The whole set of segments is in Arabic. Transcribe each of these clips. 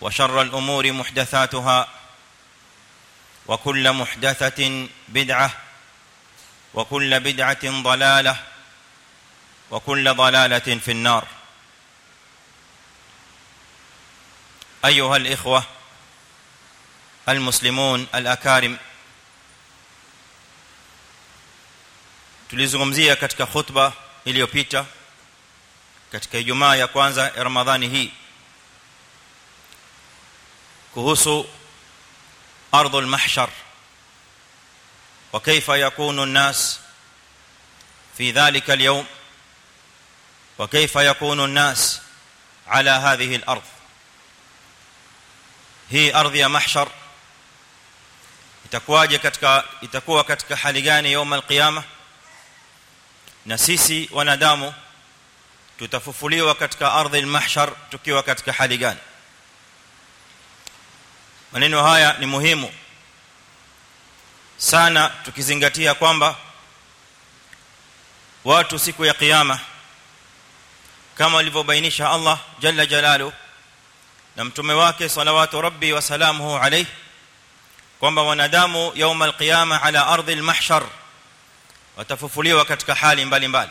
وشر الأمور محدثاتها وكل محدثة بدعة وكل بدعة ضلالة وكل ضلالة في النار. أيها الإخوة المسلمون الأكارم tulizungumzia katika khutba iliyopita katika Ijumaa ya kwanza ya Ramadhani hii. Kuhusu ardhul mahshar wa kaifa yakunu an-nas fi dhalika al-yawm wa kaifa yakunu an-nas ala hadhihi al-ardh hii ardhi ya mahshar itakuwaje katika itakuwa katika hali gani يوم القيامه na sisi wanadamu tutafufuliwa katika ardhi al-mahshar tukiwa katika hali gani maneno haya ni muhimu sana tukizingatia kwamba watu siku ya kiyama kama alivyobainisha Allah jalla jalalu na mtume wake salawatu rabbi wa salamuhu alayhi kwamba wanadamu يوم القيامه ala ardhi al-mahshar watafufuliwa katika hali mbalimbali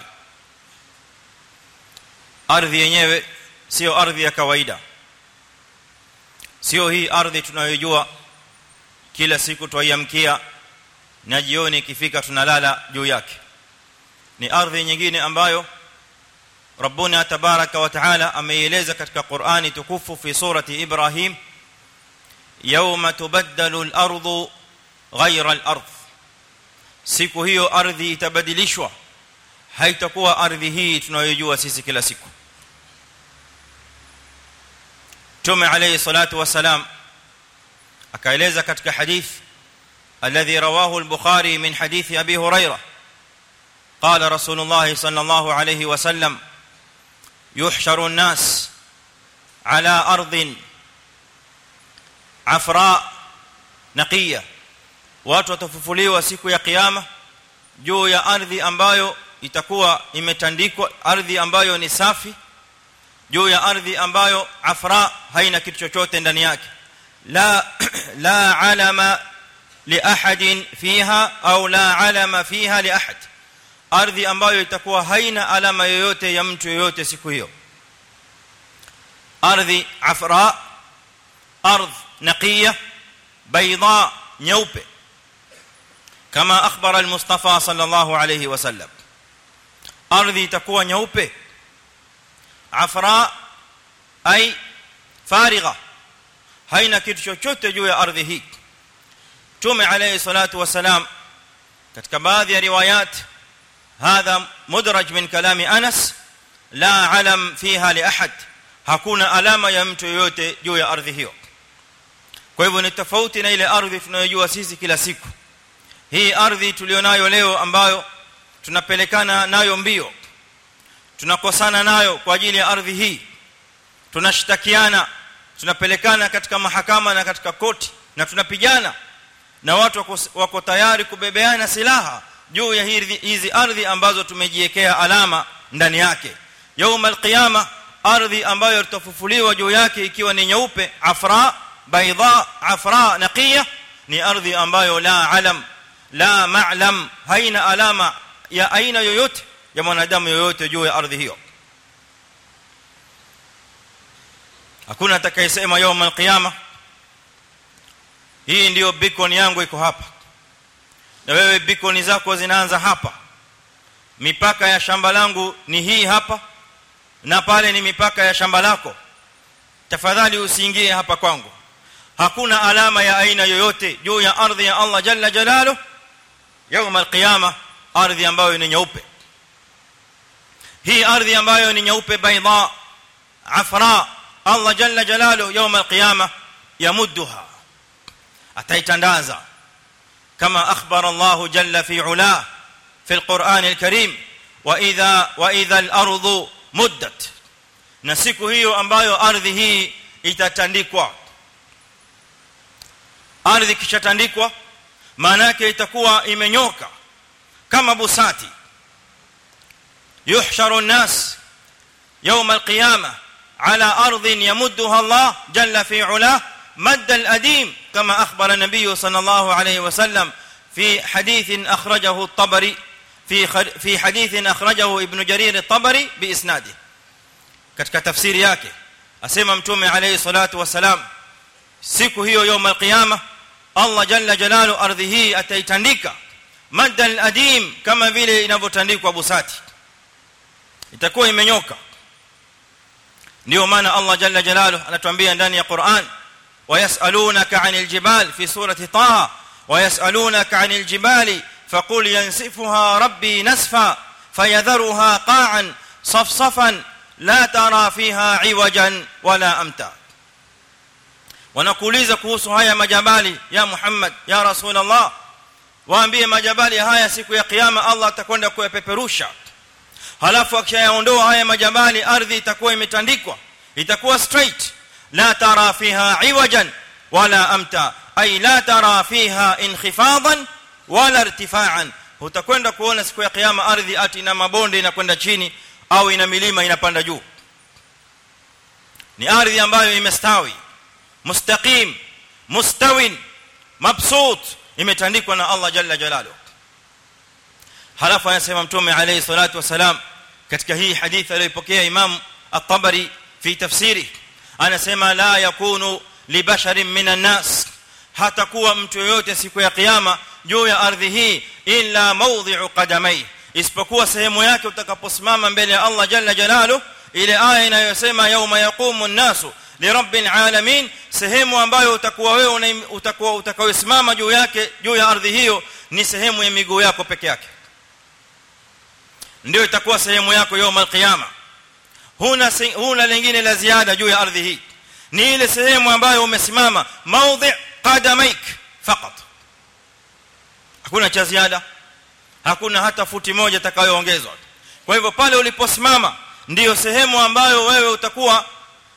ardhi yenyewe sio ardhi ya kawaida sio hii ardhi tunayojua kila siku twaiamkia na jioni ikifika tunalala juu yake ni ardhi nyingine ambayo tabaraka wa taala ameieleza katika Qur'ani tukufu fi surati Ibrahim yawma tubaddalu al-ardu ghayra al-ardh siku hiyo ardhi itabadilishwa haitakuwa ardhi hii tunayojua sisi kila siku Mtume alayhi salatu wasalam akaeleza katika hadith alladhi rawahu al-Bukhari min hadith Abi رسول الله صلى الله عليه وسلم يحشر الناس على ارض عفراء نقيه watu watafufuliwa siku ya kiyama juu ya ardhi ambayo itakuwa imetandikwa ardhi ambayo ni safi juu ya ardhi ambayo afra haina kitu chochote ndani yake la la alama li ahadin fiha au la alama fiha li ahad ardhi ambayo itakuwa haina alama yoyote ya mtu yoyote siku hiyo ardhi afra ardh naqiya bayda nyeupe kama akhbara al-mustafa sallallahu alayhi wasallam ardhi itakuwa nyeupe afra ay farigha haina kitu chochote juu ya ardhi hii tume alayhi salatu wasalam katika baadhi ya riwayat hadha mudraj min kalami Anas la alam fiha li ahad hakuna alama ya mtu yoyote juu ya ardhi hiyo kwa hivyo ni tofauti na ile ardhi tunayojua sisi kila siku hii ardhi tulionayo leo ambayo tunapelekana nayo mbio tunakosana nayo kwa ajili ya ardhi hii. Tunashtakiana tunapelekana katika mahakama na katika koti na tunapigana. Na watu wako, wako tayari kubebeana silaha juu ya hizi ardhi ambazo tumejiwekea alama ndani yake. Yaumul qiyama ardhi ambayo tutafufuliwa juu yake ikiwa ni nyeupe afra baydha afra naqiya ni ardhi ambayo la alam la ma'lam haina alama ya aina yoyote ya mwanadamu yoyote juu ya ardhi hiyo hakuna atakayesema يوم القيامه hii ndio beacon yangu iko hapa na wewe beacon zako zinaanza hapa mipaka ya shamba langu ni hii hapa na pale ni mipaka ya shamba lako tafadhali usiingie hapa kwangu hakuna alama ya aina yoyote juu ya ardhi ya Allah jalla jalalu يوم القيامه ardhi ambayo ni nyeupe hii ardhi ambayo ni nyeupe baydha afra Allah jalla jalaluhu يوم القيامه يمدها ataitandaza كما اخبر الله جل في علاه في القران الكريم واذا واذا الأرض مدت na siku hiyo ambayo ardhi hii itatandikwa ardhi kishatandikwa maana yake itakuwa imenyoka kama busati يحشر الناس يوم القيامة على أرض يمدها الله جل في علاه مد الأديم كما أخبر النبي صلى الله عليه وسلم في حديث أخرجه الطبري في في حديث أخرجه ابن جرير الطبري بإسناده. ketika tafsir yake asema mtume alayhi salatu wasalam siku hiyo يوم القيامة الله جل جلال أرضه هي مد الأديم كما vile inavotandikwa busati itakuwa imenyoka ndio maana Allah jalla jalalu anatuambia ndani ya Qur'an ويسالونك عن الجبال في سوره طه ويسالونك عن الجبال فقل ينسفها ربي نسفا فيذرها قاعا صفصفا لا ترى فيها عوجا ولا امتا wanakuuliza kuhusu haya majabali ya Muhammad ya Rasulullah waambie majabali haya siku ya kiyama Allah atakwenda kuyapeperusha halafu akishayaondoa haya majabali ardhi itakuwa imetandikwa itakuwa straight la tara fiha iwajan wala amta ay la tara fiha inkhifadhan wala irtifa'an utakwenda kuona siku ya kiyama ardhi ati ina mabonde inakwenda chini au ina milima inapanda juu ni ardhi ambayo imestawi mustaqim mustawin mabsut imetandikwa na Allah jalla jalaluhu halafu anasema mtume alayhi salatu wasalam katika hii hadithi aliyopokea imam at-tabari fi tafsiri anasema la yakunu li basharin minan nas hatakuwa mtu yoyote siku ya kiyama juu ya ardhi hii illa mawdhi'u qadamai isipokuwa sehemu yake utakaposimama mbele ya Allah jalla jalaluhu ile aya inayosema yauma yaqumu an-nasu lirabbil alamin sehemu ambayo utakuwa wewe utakuwa utakayosimama juu yake juu ya ardhi hiyo ni sehemu ya miguu yako peke yake ndio itakuwa sehemu yako يوم القيامه huna huna lingine la ziada juu ya ardhi hii ni ile sehemu ambayo umesimama maudhi qadamaik faqat hakuna cha ziada hakuna hata futi moja itakayoongezwa kwa hivyo pale uliposimama ndiyo sehemu ambayo wewe utakuwa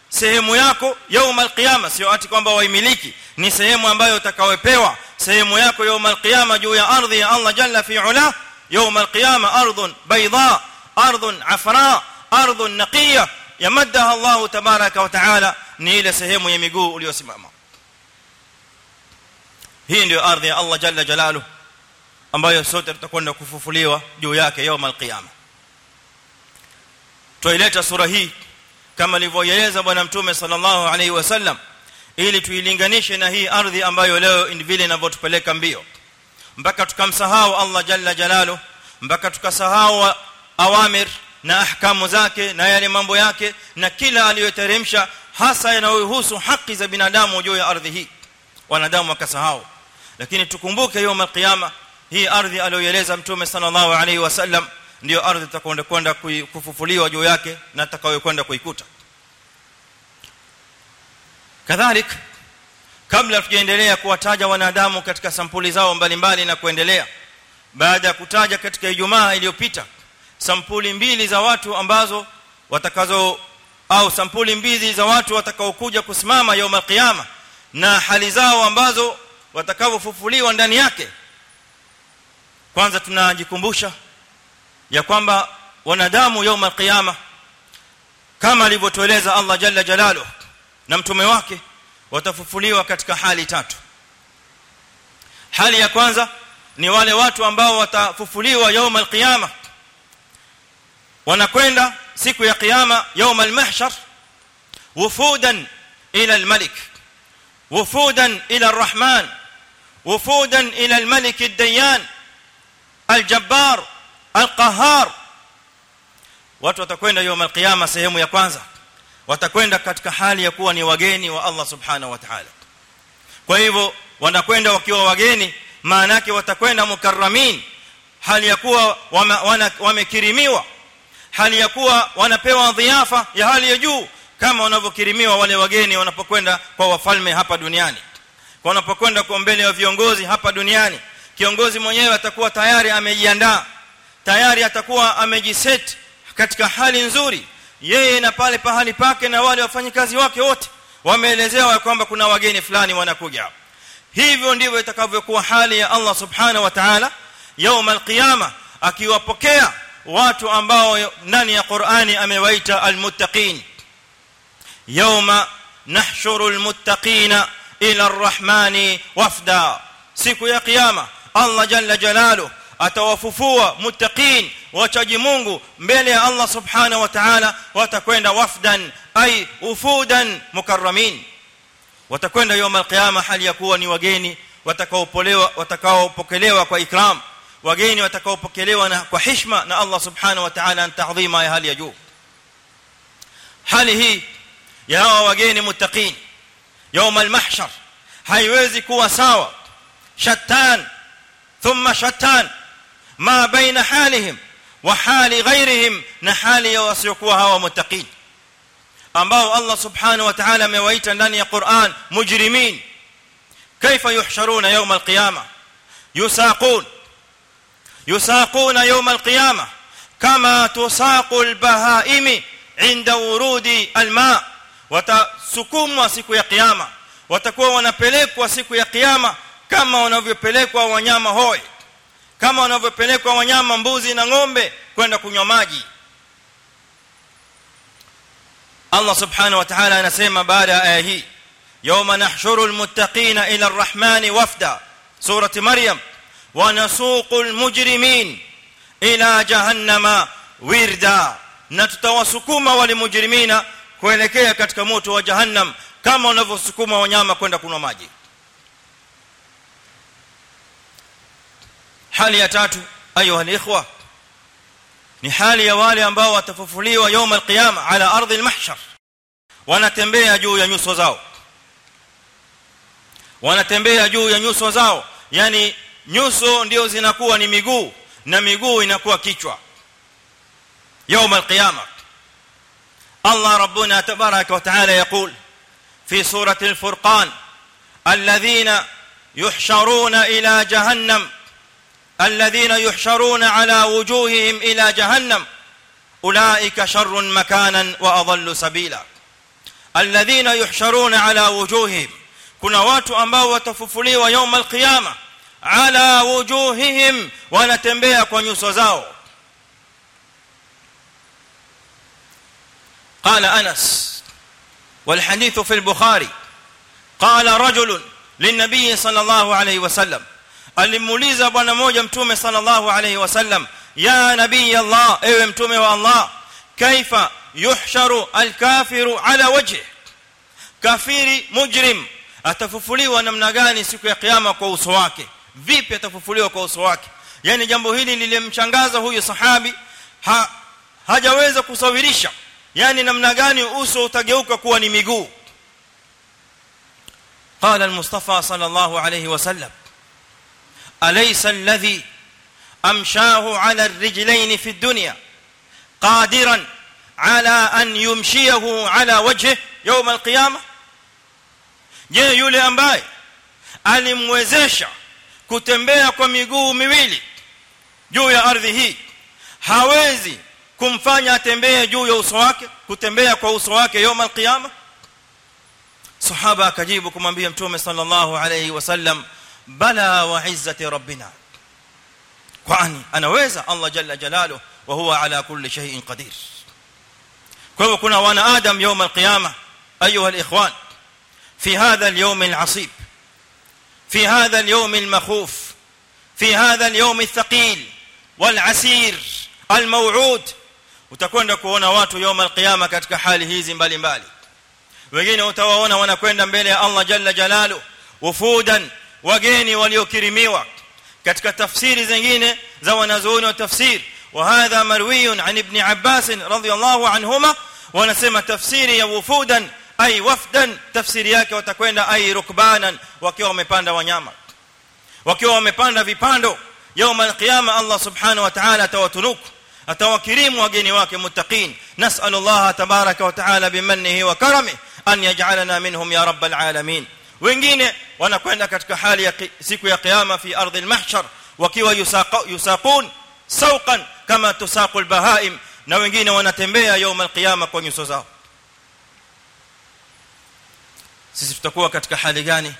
sehemu yako يوم القيامه sio ati kwamba waimiliki ni sehemu ambayo utakayopewa sehemu yako يوم القيامه juu ya ardhi ya Allah jalla fi ula يوم القيامه ارض بيضاء ارض عفراء ardh naqiya yamaddaha Allah tabaraka wa taala ni ile sehemu ya miguu uliyosimama hii ndio ardhi ya Allah jalla jalalu ambayo sote tutakwenda kufufuliwa juu yake يوم القيامه tuileta sura hii kama alivyoeleza bwana mtume sallallahu alaihi wasallam ili tuilinganishe na hii ardhi ambayo leo vile inavyotupeleka mbio mpaka tukamsahau Allah jalla jalalu mpaka tukasahau awamir na ahkamu zake na yale mambo yake na kila aliyoteremsha hasa yanayohusu haki za binadamu juu ya ardhi hii wanadamu wakasahau lakini tukumbuke يوم القيامه hii ardhi aliyoeleza mtume sallallahu alaihi wasallam ndio ardhi tutakwenda kwenda kufufuliwa juu yake na tutakayokwenda kuikuta kadhalik kabla tujaendelea kuwataja wanadamu katika sampuli zao mbalimbali na kuendelea baada ya kutaja katika Ijumaa iliyopita sampuli mbili za watu ambazo watakazo au sampuli mbili za watu watakaokuja kusimama يوم القيامه na hali zao ambazo watakavofufuliwa ndani yake kwanza tunajikumbusha ya kwamba wanadamu يوم القيامه kama alivyotueleza Allah jalla jalaluhu na mtume wake watafufuliwa katika hali tatu hali ya kwanza ni wale watu ambao watafufuliwa يوم القيامه wanakwenda siku ya kiyama يوم المحشر وفودا إلى الملك وفودا إلى الرحمن وفودا إلى الملك الديان الجبار القهار watu watakwenda يوم القيامه sehemu ya kwanza watakwenda katika hali ya kuwa ni wageni wa Allah subhanahu wa ta'ala. Kwa hivyo wanakwenda wakiwa wageni maana yake watakwenda mukarramin hali ya kuwa wamekirimiwa hali ya kuwa wanapewa dhiafa ya hali ya juu kama wanavyokirimiwa wale wageni wanapokwenda kwa wafalme hapa duniani. Kwa wanapokwenda kwa mbele ya viongozi hapa duniani kiongozi mwenyewe atakuwa tayari amejiandaa tayari atakuwa amejiset katika hali nzuri yeye na pale pahali pake na wale wafanyikazi wake wote wameelezewa kwamba kuna wageni fulani wanakuja hivyo ndivyo itakavyokuwa hali ya Allah subhanahu wa ta'ala يوم القيامه akiwapokea watu ambao ndani ya Qur'ani amewaita almuttaqin yawma nahshuru almuttaqina ila arrahmani wafda siku ya kiyama Allah jalla jalalu atawafufua muttaqin wachaji Mungu mbele ya Allah subhanahu wa ta'ala watakwenda wafdan ay ufudan mukarramin watakwenda يوم القيامه hali ya kuwa ni wageni watakaopolewa watakaopokelewa kwa ikram wageni watakaopokelewa na kwa heshima na Allah subhanahu wa ta'ala na taadhima ya hali ya juu hali hii ya hawa wageni muttaqin يوم المحشر haiwezi kuwa sawa shattan thumma shattan ma baina halihim wa hali ghairihim na hali ya wasiokuwa hawa muttaqin ambao Allah subhanahu wa ta'ala amewaita ndani ya Qur'an mujrimin kaifa yuhsharuna yawm al-qiyamah yusaqun يساقون يوم القيامه كما تساق البهائم عند ورود الماء watasukumwa siku ya kiyama watakuwa wanapelekwa siku ya kiyama kama wanavyopelekwa wanyama hoi kama wanavyopelekwa wanyama mbuzi na ng'ombe kwenda kunywa maji Allah subhanahu wa ta'ala anasema baada ya aya hii yawma nahshuru almuttaqina ila arrahmani wafda surati maryam ونسوق المجرمين إلى جهنم وردا na tutawasukuma wale mujrimina kuelekea katika moto wa jahannam kama wanavyosukuma wanyama kwenda kunywa maji hali ya tatu ayuha alikhwa ni hali ya wale ambao watafufuliwa يوم القيامه على ardhi المحشر wanatembea juu ya nyuso zao wanatembea juu ya nyuso zao yani nyuso ndio zinakuwa ni miguu na miguu inakuwa kichwa يوم القيامه الله ربنا تبارك وتعالى يقول في سوره الفرقان الذين يحشرون إلى جهنم الذين يحشرون على وجوههم إلى جهنم. أولئك شر مكانا وأضل سبيلا. الذين يحشرون على وجوههم. Kuna watu ambao watafufuliwa يوم القيامه ala wujuhihim. Wanatembea kwa nyuso zao. قال انس والحديث في البخاري قال رجل للنبي صلى الله عليه وسلم alimuuliza bwana mmoja mtume sallallahu alayhi wasallam ya nabii allah ewe mtume wa allah kaifa yuhsharu alkafiru ala wajhi kafiri mujrim atafufuliwa namna gani siku ya kiyama kwa uso wake vipi atafufuliwa kwa uso wake yani jambo hili lilimshangaza huyu sahabi ha, hajaweza kusawirisha yani namna gani uso utageuka kuwa ni miguu قال المصطفى صلى الله عليه وسلم اليس الذي امشاه على الرجلين في الدنيا قادرا على ان يمشيه على وجهه يوم القيامه je yule ambaye alimwezesha kutembea kwa miguu miwili juu ya ardhi hii hawezi kumfanya atembee juu ya uso wake kutembea kwa uso wake يوم القيامه sahaba akajibu kumwambia mtume sallallahu alayhi wasallam wa izzati rabbina kwani anaweza Allah jalla jalalu wa huwa ala kulli shay'in qadir kwa hivyo kuna wana adam يوم القيامه ايها الاخوان في هذا اليوم العصيب في هذا اليوم المخوف في هذا اليوم الثقيل والعسير الموعود utakwenda kuona watu يوم القيامه katika hali hizi mbalimbali wengine utawaona wanakwenda mbele ya Allah jalla jalalu wufudan wageni waliokirimiwa katika tafsiri zingine za wanazuoni wa tafsir وهذا مروي عن ابن عباس رضي الله عنهما wanasema tafsiri ya wufudan ay wafdan tafsiri yake watakwenda ay rukbanan wakiwa wamepanda wanyama wakiwa wamepanda vipando يوم القيامه subhanahu wa ta'ala atawatunuku atawakirimu wageni wake muttaqin nas'alullah tabaraka wa taala bimannihi wa karamihi an yaj'alana minhum ya rabbal alamin wengine wanakwenda katika hali ya siku ya kiyama fi ardhi al-mahshar wakiwa yusaqun sawqan kama tusaqul bahaim na wengine wanatembea يوم القيامه kwa nyuso zao sisi tutakuwa katika hali gani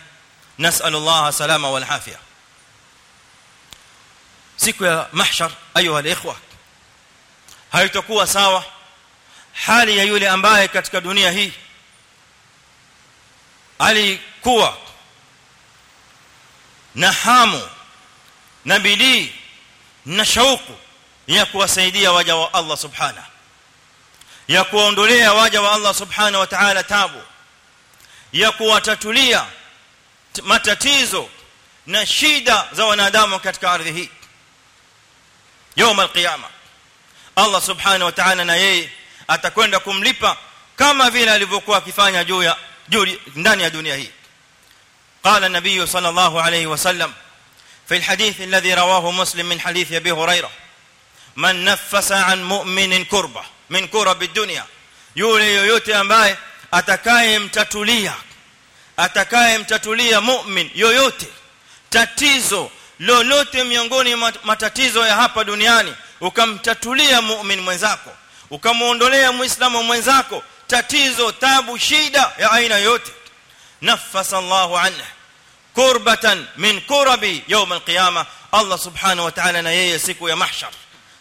nasallallahu salama wal afia siku ya mahshar ayuha alikhwa haitakuwa sawa hali ya yule ambaye katika dunia hii alikuwa na hamu na bidii na shauku ya kuwasaidia waja wa Allah subhanahu ya kuondolea waja wa Allah subhanahu wa ta'ala tabu ya kuwatatulia matatizo na shida za wanadamu katika ardhi hii يوم القيامه Allah subhanahu wa ta'ala na yeye atakwenda kumlipa kama vile alivyokuwa akifanya juu ya juu ndani ya dunia hii قال النبي صلى الله عليه وسلم في الحديث الذي رواه مسلم من حديث أبي هريرة من نفس عن مؤمن كربة من كرب الدنيا يولي يوتي أمباي أتكايم تاتوليا أتكايم تاتوليا مؤمن يوتي تاتيزو lolote miongoni matatizo ya hapa duniani ukamtatulia muumini mwenzako ukamuondolea muislamu mwenzako tatizo taabu shida ya aina yote nafasa Allahu anhu kurbatan min kurabi يوم Allah subhanahu wa ta'ala na yeye siku ya mahshar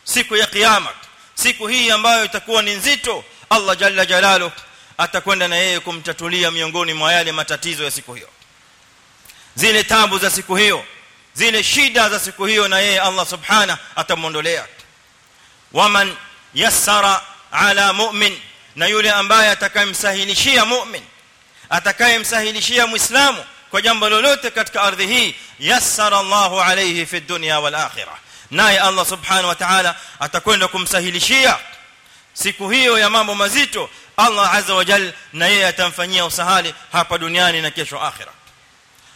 siku ya kiyama siku hii ambayo itakuwa ni nzito Allah jalla jalalu atakwenda na yeye kumtatulia miongoni mwa yale matatizo ya siku hiyo zile tabu za siku hiyo zile shida za siku hiyo na yeye Allah subhana atamuondolea waman yassara ala mu'min na yule ambaye atakayemsahilishia mu'min atakayemsahilishia muislamu kwa jambo lolote katika ardhi hii yassara Allahu alayhi fi dunya wal akhirah naye Allah subhanahu wa ta'ala atakwenda kumsahilishia siku hiyo ya mambo mazito Allah azza wa jalla na yeye atamfanyia usahali hapa duniani na kesho akhirah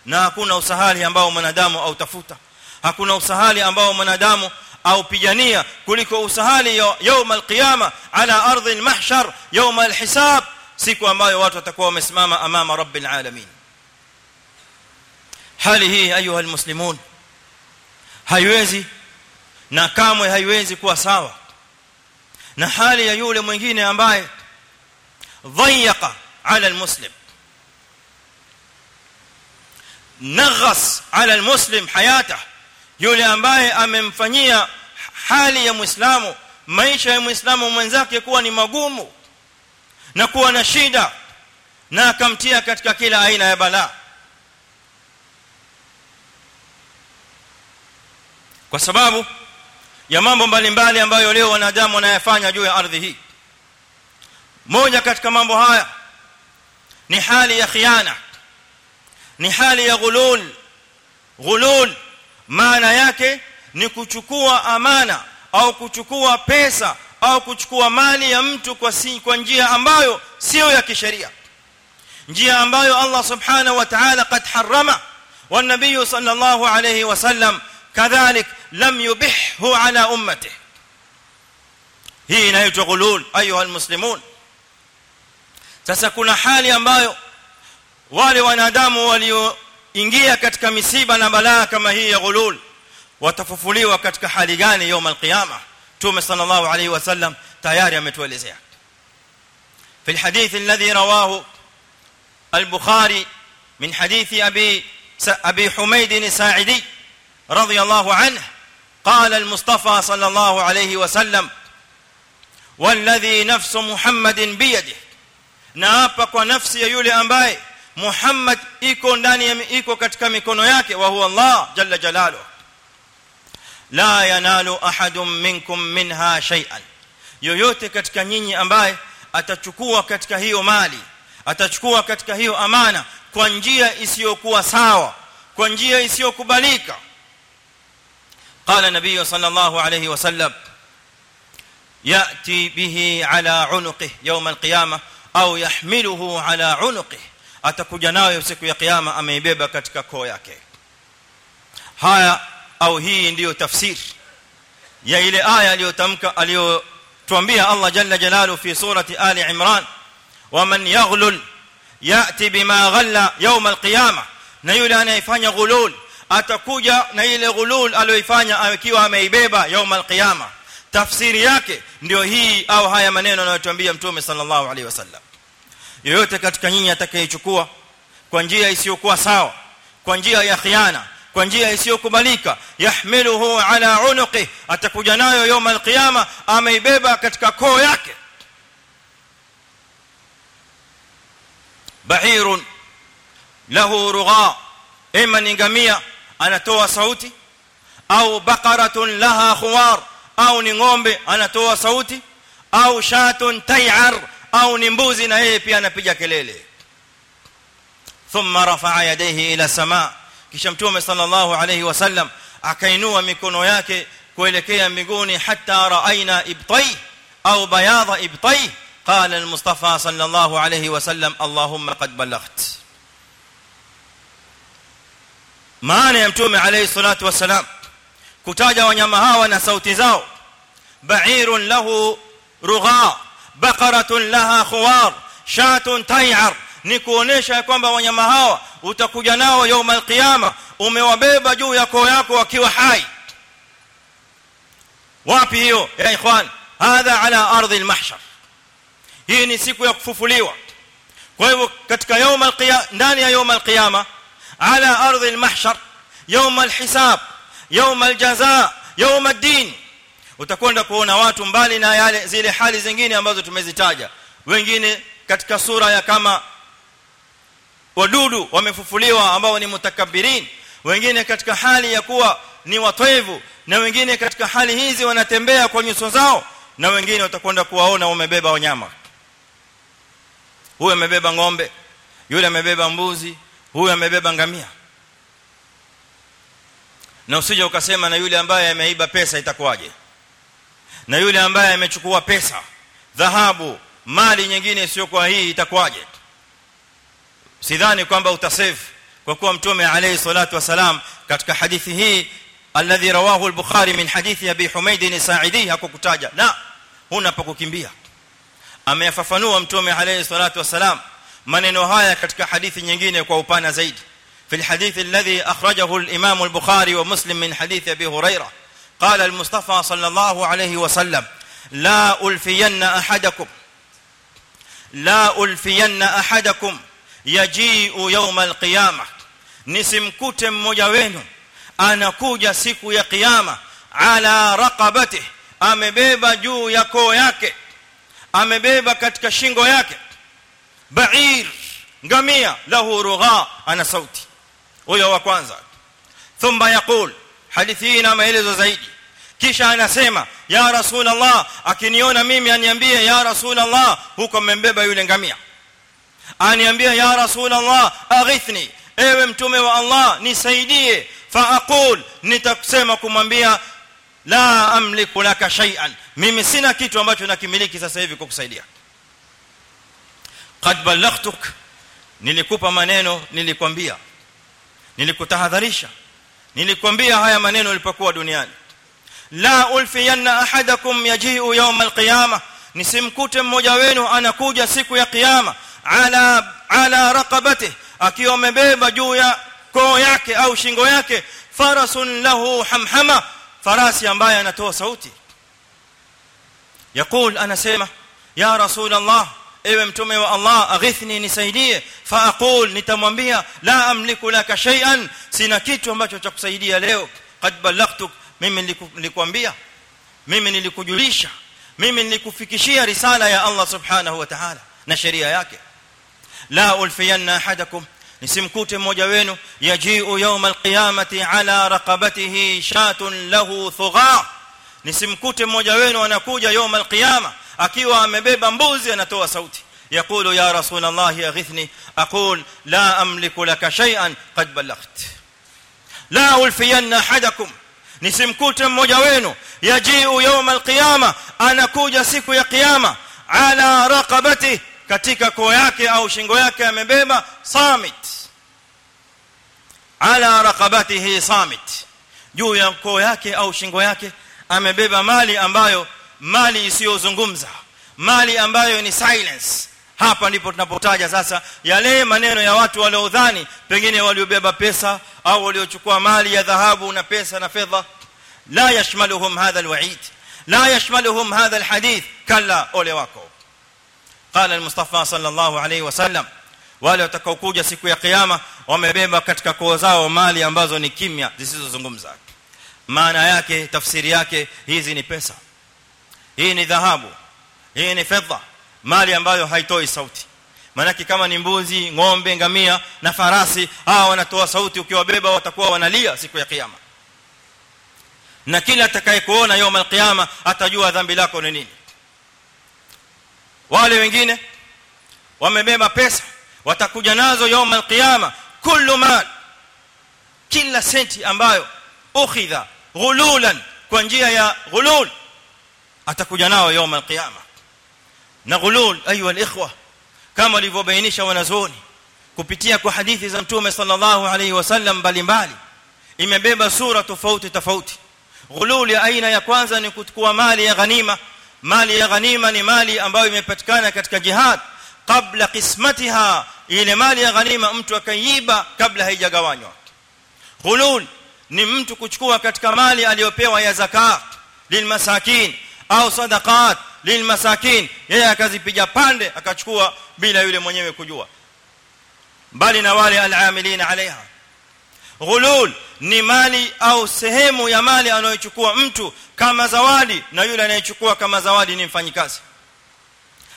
na hakuna usahali ambao mwanadamu autafuta hakuna usahali ambao mwanadamu aupigania kuliko usahali يوم القيامه على ارض المحشر يوم الحساب siku ambayo watu watakuwa wamesimama amama rabbil alamin hali hii ayuha almuslimun haiwezi na kamwe haiwezi kuwa sawa na hali ya yule mwingine ambaye dhayaqa ala almuslim naghas ala almuslim hayata yule ambaye amemfanyia hali ya muislamu maisha ya muislamu mwenzake kuwa ni magumu na kuwa na shida na akamtia katika kila aina ya balaa. Kwa sababu ya mambo mbalimbali ambayo leo wanadamu wanayafanya juu ya ardhi hii. Moja katika mambo haya ni hali ya khiana ni hali ya ghulul. Ghulul maana yake ni kuchukua amana au kuchukua pesa au kuchukua mali ya mtu kwa si, kwa njia ambayo sio ya kisheria njia ambayo Allah subhanahu wa ta'ala qad harrama wan nabiy sallallahu alayhi wasallam kadhalik lam yubihhu ala ummatihi hii inaitwa ghulul ayuha almuslimun sasa kuna hali ambayo wale wanadamu walioingia katika misiba na balaa kama hii ya ghulul watafufuliwa katika hali gani يوم القيامه tume sallallahu alayhi wasallam tayari ametuelezea في الحديث الذي رواه البخاري من حديث ابي ابي حميد الساعدي رضي الله عنه قال المصطفى صلى الله عليه وسلم والذي نفس محمد بيده naapa kwa nafsi ya yule ambaye Muhammad iko ndani iko katika mikono yake wa huwa Allah jalla jalaluhu la yanalu ahadun minkum minha shay'an yoyote katika nyinyi ambaye atachukua katika hiyo mali atachukua katika hiyo amana kwa njia isiyokuwa sawa kwa njia isiyokubalika قال النبي صلى الله عليه وسلم ياتي به على عنقه يوم القيامه au yahmiluhu ala unuqi atakuja nayo siku ya kiyama ameibeba katika koo yake haya au hii ndiyo tafsiri ya ile aya aliyotamka aliyotuambia Allah jalla jalalu fi surati ali imran waman yaghlul yati bima ghalla yawm alqiyamah na yule anayefanya ghulul atakuja na ile ghulul aliyoifanya akiwa ameibeba yawm alqiyamah tafsiri yake ndio hii au haya maneno anayotuambia mtume sallallahu alaihi wasallam yoyote katika nyinyi atakayechukua kwa njia isiyokuwa sawa kwa njia ya khiana kwa njia isiyokubalika yahmiluhu ala unuqi atakuja nayo يوم القيامه ameibeba katika koo yake bahirun lahu rugha ima ningamia anatoa sauti au baqaratun laha khuwar au ni ngombe anatoa sauti au shatun tay'ar au ni mbuzi na yeye pia anapiga kelele thumma rafa'a yadayhi ila samaa kisha mtume sallallahu alayhi wasallam akainua mikono yake kuelekea mbinguni hatta raaina ibtai au bayadha ibtai المصطفى صلى الله عليه وسلم اللهم قد بلغت maana ya mtume alayhi salatu wasalam kutaja wanyama hawa na sauti zao ba'irun lahu rugha baqaratun laha khuwar shatun tay'ar ni kuonesha kwamba wanyama hawa utakuja nao يوم القيامه umewabeba juu ya koo yako wakiwa hai wapi hiyo ya ikhwan hadha ala ardhi almahshar hii ni siku ya kufufuliwa kwa hivyo katika يوم القيامه ndani ya يوم القيامه ala ardhi almahshar يوم الحساب يوم الجزاء يوم الدين utakwenda kuona watu mbali na yale zile hali zingine ambazo tumezitaja wengine katika sura ya kama wadudu wamefufuliwa ambao ni mutakabbirin. Wengine katika hali ya kuwa ni watoevu na wengine katika hali hizi wanatembea kwa nyuso zao na wengine watakwenda kuwaona wamebeba wanyama. Huyu amebeba ng'ombe yule amebeba mbuzi huyu amebeba ngamia. Na usije ukasema na yule ambaye ameiba pesa itakuwaje? Na yule ambaye amechukua pesa dhahabu mali nyingine sio kwa hii itakuwaje sidhani kwamba utasave kwa kuwa mtume alayhi salatu wasalam katika hadithi hii alladhi rawahu al-bukhari min hadithi abi humayd sa'idi hakukutaja la huna pa kukimbia ameyafafanua mtume alayhi salatu wasalam maneno haya katika hadithi nyingine kwa upana zaidi في الحديث الذي اخرجه الامام البخاري ومسلم من حديث ابي هريره قال المصطفى صلى الله عليه وسلم لا الفين احدكم لا الفين احدكم yajiu yawm alqiyama nisimkute mmoja wenu anakuja siku ya kiyama ala raqabati amebeba juu ya koo yake amebeba katika shingo yake ba'ir ngamia lahu rugha ana sauti huyo wa kwanza thumma yaqul hadithi hii ina maelezo zaidi kisha anasema ya rasulullah akiniona mimi aniambie ya rasulullah huko mmembeba yule ngamia aniambia ya rasulullah aghithni ewe mtume wa allah nisaidie fa aqul nitakusema kumwambia la amliku laka shay'an mimi sina kitu ambacho nakimiliki sasa hivi kukusaidia qad balaghtuk nilikupa maneno nilikwambia nilikutahadharisha nilikwambia haya maneno nilipokuwa duniani la ulfiyanna ahadakum yaji'u yawm alqiyamah nisimkute mmoja wenu anakuja siku ya kiyama ala ala raqabati akiwa amebeba juu ya koo yake au shingo yake farasun lahu hamhama farasi ambaye anatoa sauti يقول anasema ya rasul allah ewe mtume wa allah aghithni nisaidie fa aqul nitamwambia la amliku laka shay'an sina kitu ambacho cha kusaidia leo qad balaghtuk mimi nilikwambia mimi nilikujulisha mimi nilikufikishia risala ya allah subhanahu wa ta'ala na sheria yake la ulfiyanna ahadakum nisimkute mmoja wenu yajiu yawm alqiyamati ala raqabatihi shatun lahu thugha nisimkute mmoja wenu anakuja yawm alqiyama akiwa amebeba mbuzi anatoa sauti يقول يا رسول الله اغثني أقول لا املك لك شيئا قد بلغت لا الفين احدكم nisimkute mmoja wenu yajiu yawm alqiyama anakuja siku ya kiyama ala raqabati katika koo yake au shingo yake amebeba samit ala raqabatihi samit juu ya koo yake au shingo yake amebeba mali ambayo mali isiyozungumza mali ambayo ni silence hapa ndipo tunapotaja sasa yale maneno ya watu waliodhani pengine waliobeba pesa au waliochukua mali ya dhahabu na pesa na fedha la yashmaluhum hadha alwa'id la yashmaluhum hadha alhadith kalla ole wako qala almustafa sallallahu alayhi wasallam wale watakaokuja siku ya kiyama wamebeba katika koo zao mali ambazo ni kimya zisizozungumza maana yake tafsiri yake hizi ni pesa hii ni dhahabu hii ni fedha mali ambayo haitoi sauti maana kama ni mbuzi ng'ombe ngamia na farasi hao wanatoa sauti ukiwabeba watakuwa wanalia siku ya kiyama na kila atakayekuona يوم القيامه atajua dhambi lako ni nini Wale wengine wamebeba pesa watakuja nazo يوم القيامه kullu mal kila senti ambayo ukhidha ghululan kwa njia ya ghulul atakuja nao يوم القيامه na ghulul ayu alikhwa kama walivyobainisha wanazuoni kupitia kwa hadithi za mtume sallallahu alayhi wasallam mbalimbali imebeba sura tofauti tofauti ghulul ya aina ya kwanza ni kuchukua mali ya ghanima mali ya ghanima ni mali ambayo imepatikana katika jihad kabla qismatiha ile mali ya ghanima mtu akaiba kabla haijagawanywa ghulul ni mtu kuchukua katika mali aliyopewa ya zakat lilmasakin au sadaqat lilmasakin yeye akazipiga pande akachukua bila yule mwenyewe kujua bali na wale alamilina alaiha ghulul ni mali au sehemu ya mali anayochukua mtu kama zawadi na yule anayechukua kama zawadi ni mfanyikazi.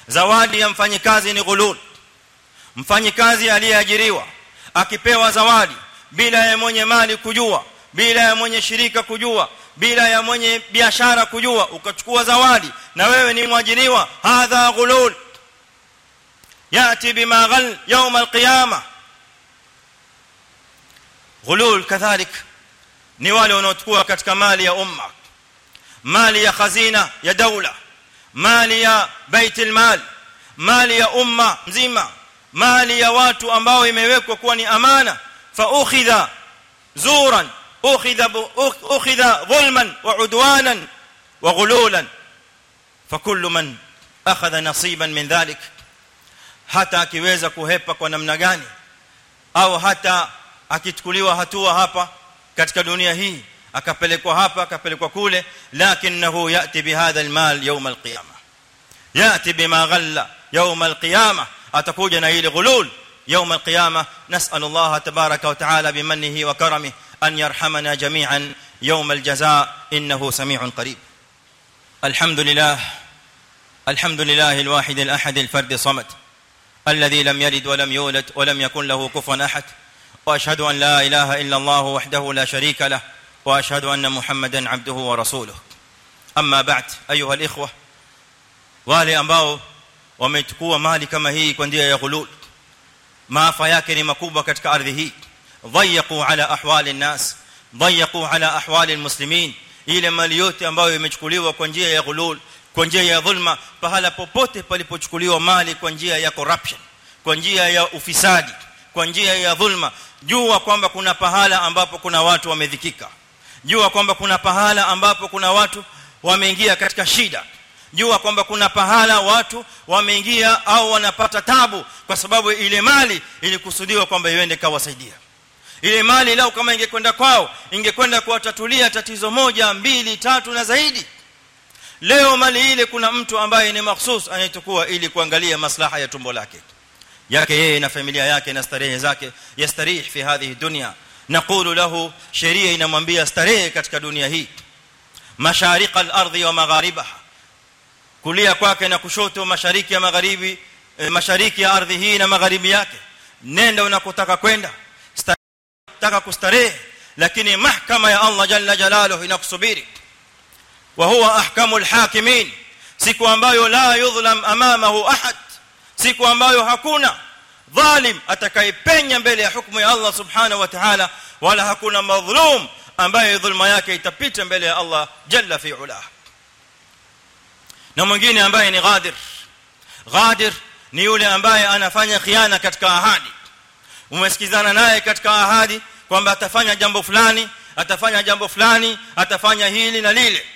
Zawadi ya mfanyikazi ni ghulul. Mfanyikazi aliyeajiriwa akipewa zawadi bila ya mwenye mali kujua bila ya mwenye shirika kujua bila ya mwenye biashara kujua ukachukua zawadi na wewe ni mwajiriwa hadha ghulul. Yati bima ghal yawm alqiyamah ghulul kadhalik ni wale wanaochukua katika mali ya umma mali ya khazina ya daula mali ya baitul mal mali ya umma mzima mali ya watu ambao imewekwa kuwa ni amana fa ukhidha zuran ukhidha ukhidha dhulman wa udwanan wa ghululan fa kullu man akhadha nasiban min dhalik hata akiweza kuhepa kwa namna gani au hata akichukuliwa hatua hapa katika dunia hii akapelekwa hapa akapelekwa kule lakinahu yati bihadha almal yawm alqiyama yati bima ghalla yawm alqiyama atakuja na ile ghulul يوم القيامه نسال الله تبارك وتعالى بمنه وكرمه ان يرحمنا جميعا يوم الجزاء انه سميع قريب الحمد لله الحمد لله الواحد الاحد الفرد الصمد الذي لم يلد ولم يولد ولم يكن له كفوا احد واشهد ان لا اله الا الله وحده لا شريك له واشهد ان محمدا عبده ورسوله اما بعد ايها الاخوه wale ambao wamechukua mali kama hii kwa njia ya ghulul maafa yake ni makubwa katika ardhi hii dhayaqu ala ahwali an-nas dhayaqu ala ahwali al-muslimin ile mali yote ambayo imechukuliwa kwa njia ya ghulul kwa njia ya dhulma pahala popote palipochukuliwa mali kwa njia ya corruption kwa njia ya ufisadi kwa njia ya dhulma jua kwamba kuna pahala ambapo kuna watu wamedhikika. Jua kwamba kuna pahala ambapo kuna watu wameingia katika shida. Jua kwamba kuna pahala watu wameingia au wanapata tabu kwa sababu ile mali ilikusudiwa kwamba iende kawasaidia ile mali lao kama ingekwenda kwao ingekwenda kuwatatulia tatizo moja mbili tatu na zaidi. Leo mali ile kuna mtu ambaye ni mahsus anayetukua ili kuangalia maslaha ya tumbo lake yake yeye na familia yake na starehe zake yastarih fi hadhihi dunya naqulu lahu sheria inamwambia starehe katika dunia hii mashariq al-ardhi wa magharibaha kulia kwake na kushoto mashariki ya magharibi mashariki ya ardhi hii na magharibi yake nenda unakotaka kwenda taka kustarehe lakini mahkama ya Allah jalla jalaluhu inakusubiri wa huwa ahkamul hakimin siku ambayo la yudhlam amamahu ahad siku ambayo hakuna dhalim atakayepenya mbele ya hukumu ya Allah subhanahu wa ta'ala wala hakuna madhlum ambaye dhulma yake itapita mbele ya Allah jalla fi ula na mwingine ambaye ni ghadir ghadir ni yule ambaye anafanya khiana katika ahadi umesikizana naye katika ahadi kwamba atafanya jambo fulani atafanya jambo fulani atafanya hili na lile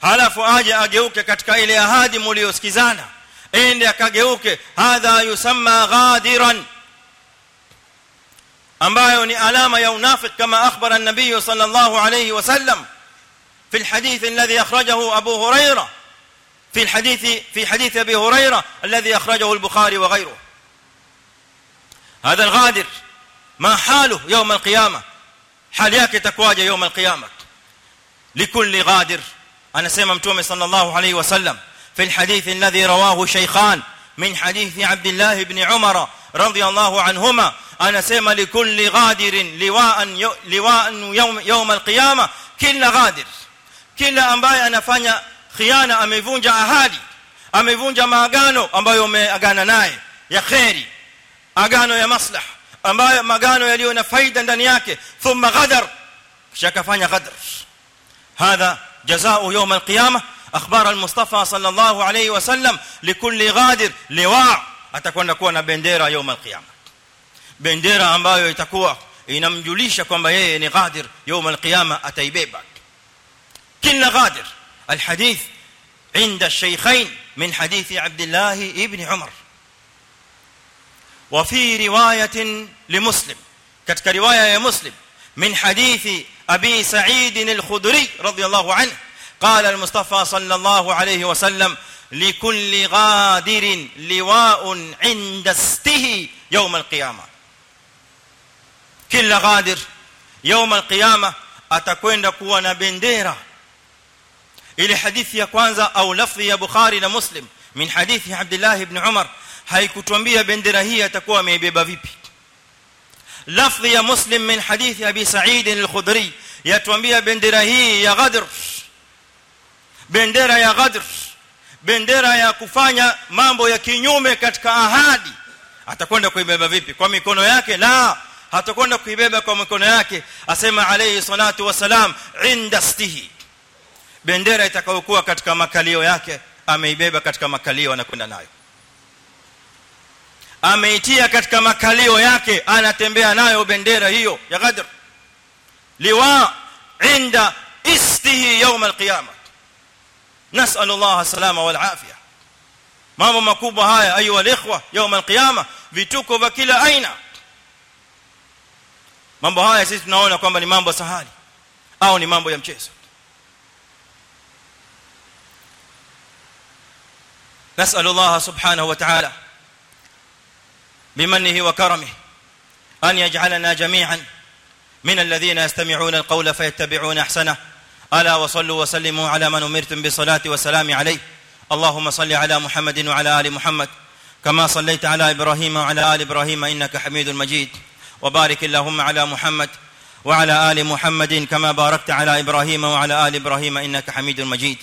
halafu aje ageuke katika ile ahadi mliosikizana ende akageuke hadha yusamma ghadiran ambayo ni alama ya unafiki kama akhbara an-nabiy sallallahu alayhi wasallam في الحديث الذي أخرجه أبو هريرة. في الحديث في حديث هريرة الذي أخرجه البخاري وغيره. هذا الغادر ما حاله يوم القيامة؟ حال yake itakuwaje يوم القيامة. أنا سمع متوم صلى الله عليه وسلم. في الحديث الذي رواه شيخان من حديث عبد الله بن عمر رضي الله عنهما أنا اسمع لكل غادر لواء لواء يوم يوم القيامة كل غادر. كل أمباي فاني خيانة امفونجا عهدي امفونجا ماغانو أمباي امغانا ناي يا خيري. أغانو يا مصلح أمباي ماغانو يليو نافايده ndani yake ثم غدر. شكفanya غدر. هذا جزاء يوم القيامة. Akhbar al-mustafa sallallahu alayhi wasallam likulli ghadir liwa' atakwenda kuwa na bendera yawm al-qiyamah bendera ambayo itakuwa inamjulisha kwamba yeye ni ghadir yawm al-qiyamah ataibeba كل غادر الحديث عند الشيخين من حديث عبد الله ابن عمر وفي روايه لمسلم كتك روايه يا مسلم من حديث ابي سعيد الخدري رضي الله عنه قال المصطفى صلى الله عليه وسلم لكل غادر لواء عند استه يوم القيامة. كل غادر يوم القيامة اتكوند لكوانا أنا بندره إلى حديثي اولا أو لفظي يا بخاري لمسلم من حديث عبد الله بن عمر هي haikutwambia bendera hii atakuwa amebeba vipi lafzi ya muslim min hadithi abi sa'id al-khudri yatwambia bendera hii يا غدر. bendera ya ghadr bendera ya kufanya mambo ya kinyume katika ahadi atakwenda kuibeba vipi kwa mikono yake la hatakwenda kuibeba kwa mikono yake asema alayhi salatu wasalam inda stihi bendera itakayokuwa katika makalio yake ameibeba katika makalio anakwenda nayo ameitia katika makalio yake anatembea nayo bendera hiyo ya Ghadr liwa inda istihi يوم القيامه نسأل الله السلامة والعافية. mambo makubwa haya ayu alikhwa يوم القيامة؟ Vituko vya kila aina. mambo haya sisi tunaona kwamba ni mambo sahali au ni mambo ya mchezo نسأل الله سبحانه وتعالى بمنه وكرمه أن يجعلنا جميعا من الذين يستمعون القول فيتبعون أحسنه. ألا وصلوا وسلموا على من أمرتم بالصلاة والسلام عليه. اللهم صل على محمد وعلى آل محمد كما صليت على إبراهيم وعلى آل إبراهيم إنك حميد مجيد. وبارك اللهم على محمد وعلى آل محمد كما باركت على إبراهيم وعلى آل إبراهيم إنك حميد مجيد.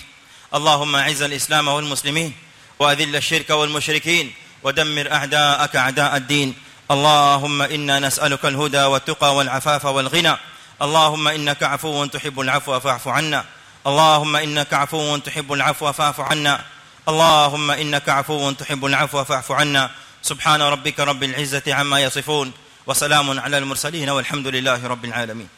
اللهم أعز الإسلام والمسلمين وأذل الشرك والمشركين ودمر أعداءك أعداء الدين. اللهم إنا نسألك الهدى والتقى والعفاف والغنى. اللهم إنك عفو تحب العفو فاعف عنا. اللهم إنك عفو تحب العفو فاعف عنا. اللهم إنك عفو تحب العفو فاعف عنا. سبحان ربك رب العزة عما يصفون. وسلام على المرسلين والحمد لله رب العالمين.